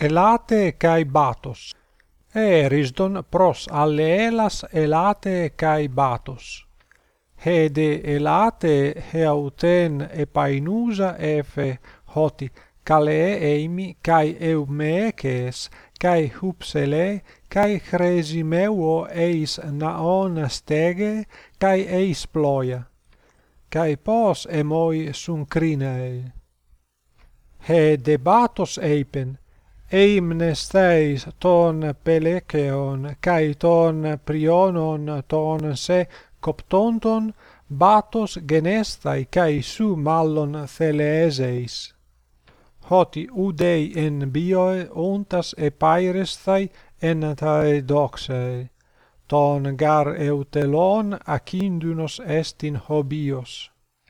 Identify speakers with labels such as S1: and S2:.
S1: elate kai batos. Erisdon pros alleelas elate kai batos. Hede elate heauten epainusa efe hoti kale eimi kai eumeces cae hupsele cae chresimeuo eis naon stege kai eis ploia cae pos emoi suncrinae. He debatos eipen, Eimnes theis ton pelekeon kai ton prionon ton se coptonton batos genestai kai su mallon theleeseis hoti udei en bioe ontas e pairestai en tae doxae. ton gar eutelon acindunos estin hobios